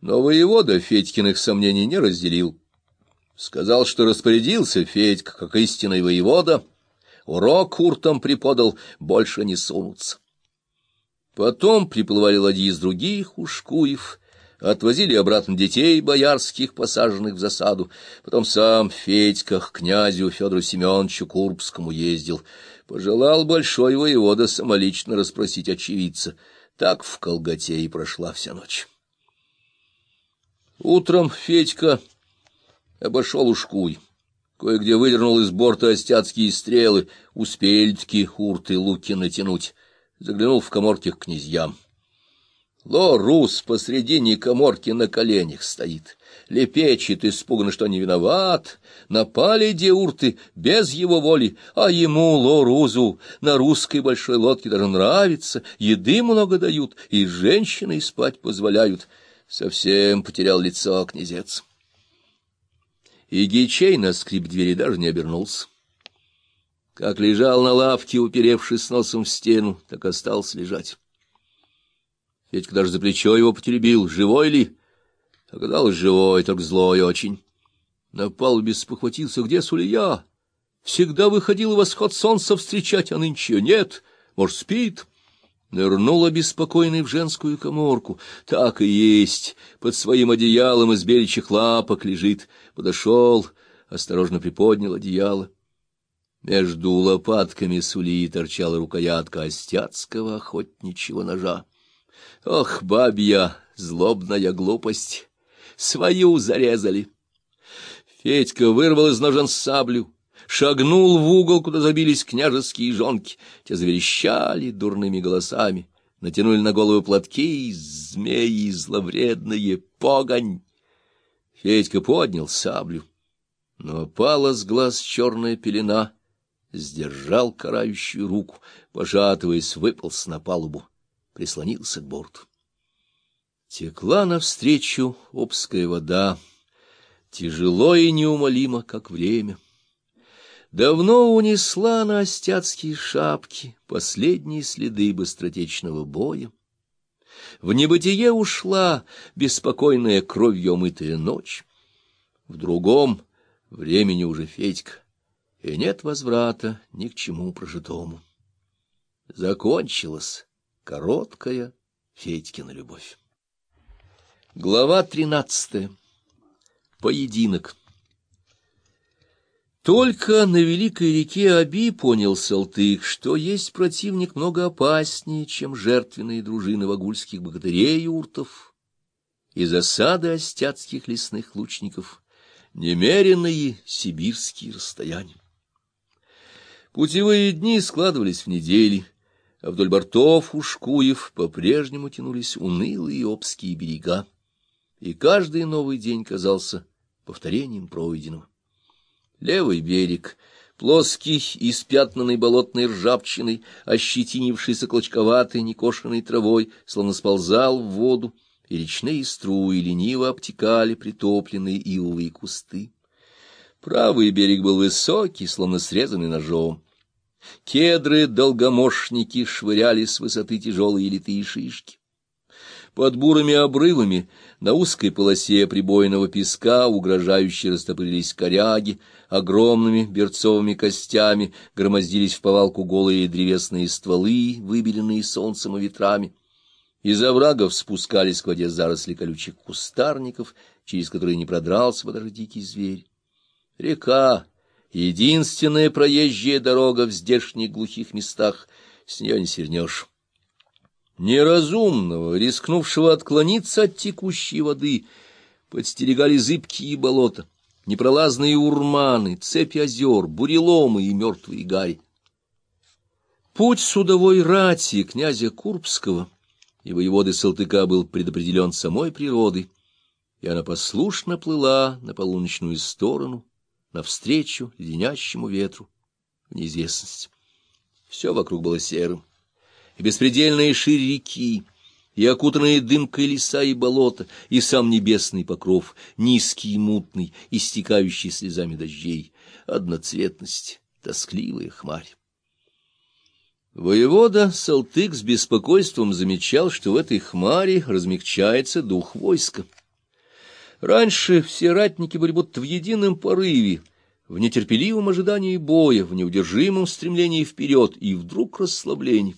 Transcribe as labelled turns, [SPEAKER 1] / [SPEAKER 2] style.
[SPEAKER 1] Но воевода Федькиных сомнений не разделил. Сказал, что распорядился Федька, как истинный воевода, урок уртом преподал, больше не сунутся. Потом приплывали ладьи из других ушкуев, отвозили обратно детей боярских, посаженных в засаду. Потом сам Федька к князю Федору Семеновичу Курбскому ездил. Пожелал большой воевода самолично расспросить очевидца. Так в Колготе и прошла вся ночь. Утром Федька обошел ушкуй. Кое-где выдернул из борта остяцкие стрелы, успели-таки урты луки натянуть. Заглянул в коморки к князьям. Ло-Рус посредине коморки на коленях стоит, лепечет испуганно, что не виноват. Напали деурты без его воли, а ему, Ло-Рузу, на русской большой лодке даже нравится, еды много дают и женщины спать позволяют. Совсем потерял лицо князец. И Гичей на скрип двери даже не обернулся. Как лежал на лавке, уперевшись носом в стену, так остался лежать. Федька даже за плечо его потеребил. Живой ли? Оказалось, живой, только злой очень. На палубе спохватился, где Сулия? Всегда выходил восход солнца встречать, а нынче нет. Может, спит? Нырнул обеспокоенный в женскую коморку. Так и есть. Под своим одеялом из беличьих лапок лежит. Подошел, осторожно приподнял одеяло. Между лопатками Сулии торчала рукоятка остяцкого охотничьего ножа. Ох, бабья, злобная глупость! Свою зарезали! Федька вырвал из ножен саблю, шагнул в угол, куда забились княжеские жонки. Те заверещали дурными голосами, натянули на голову платки, змеи зловредные, погонь. Федька поднял саблю, но опала с глаз черная пелена, сдержал карающую руку, пожатываясь, выполз на палубу прислонился к борту. Текла навстречу обская вода, тяжело и неумолимо, как время. Давно унесла на остяцкие шапки последние следы быстротечного боя. В небытие ушла беспокойная кровью омытая ночь. В другом времени уже Федька, и нет возврата ни к чему прожитому. Закончилось Короткая Федькина любовь. Глава тринадцатая. Поединок. Только на великой реке Аби понял Салтык, что есть противник много опаснее, чем жертвенные дружины вагульских богатырей и уртов и засады остяцких лесных лучников, немеренные сибирские расстояния. Путевые дни складывались в недели, а вдоль бортов Ушкуев по-прежнему тянулись унылые обские берега, и каждый новый день казался повторением пройденного. Левый берег, плоский, испятнанный болотной ржавчиной, ощетинившийся клочковатой, некошенной травой, словно сползал в воду, и речные струи лениво обтекали притопленные ивовые кусты. Правый берег был высокий, словно срезанный ножом. Кедры-долгомошники швыряли с высоты тяжелые литые шишки. Под бурыми обрывами на узкой полосе прибойного песка угрожающе растопырились коряги, огромными берцовыми костями громоздились в повалку голые древесные стволы, выбеленные солнцем и ветрами. Из оврагов спускались к воде заросли колючих кустарников, через которые не продрался бы даже дикий зверь. Река Единственная проезжая дорога в здешних глухих местах, с нее не свернешь. Неразумного, рискнувшего отклониться от текущей воды, подстерегали зыбкие болота, непролазные урманы, цепи озер, буреломы и мертвые гари. Путь судовой рати князя Курбского и воеводы Салтыка был предопределен самой природой, и она послушно плыла на полуночную сторону, навстречу леденящему ветру в неизвестность. Все вокруг было серым, и беспредельные шире реки, и окутанные дымкой леса и болота, и сам небесный покров, низкий и мутный, истекающий слезами дождей, одноцветность, тоскливая хмарь. Воевода Салтык с беспокойством замечал, что в этой хмаре размягчается дух войска, Раньше все ратники были будто в едином порыве, в нетерпеливом ожидании боя, в неудержимом стремлении вперед, и вдруг расслабление.